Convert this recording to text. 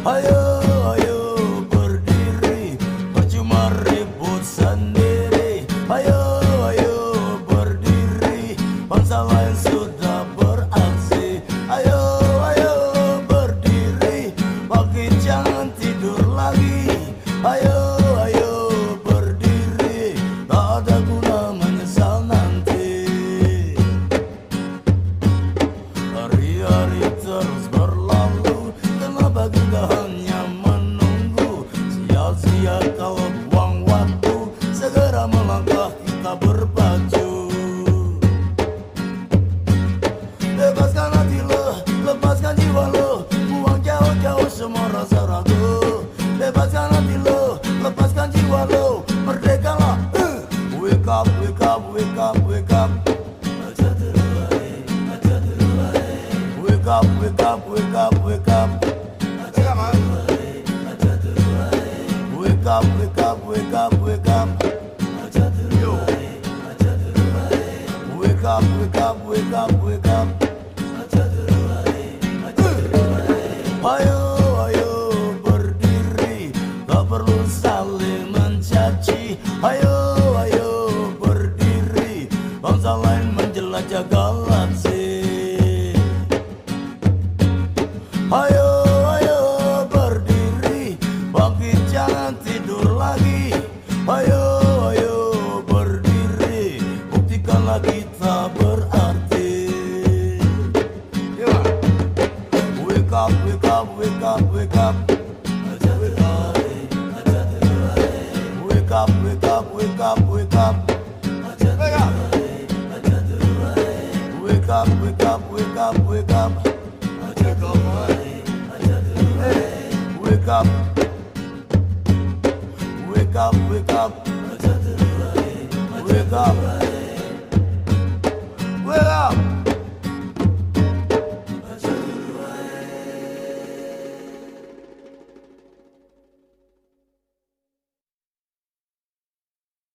Ayo, ayo berdiri Percuma ribut sendiri. Ayo, ayo berdiri Bangsa lain sudah beraksi. Ayo, ayo berdiri pagi jangan tidur lagi. Ayo, ayo berdiri Tak ada guna menyesal nanti. Hari-hari rasa ragu Bebaskan hati lo, lepaskan jiwa lo Merdekalah uh. Wake up, wake up, wake up, wake up Wake up, wake up, wake up, wake up Wake up, wake up, wake up, wake up Yo. Wake up, wake up, wake up, wake up Bangsa lain menjelajah galaksi. Ayo, ayo berdiri Bangkit jangan tidur lagi. Ayo, ayo berdiri Buktikanlah kita berarti. Wake up, wake up, wake up, wake up. Wake up, wake up, wake up, wake up Wake up, wake up, wake up, wake up Wake up Wake up, wake up Wake up Wake up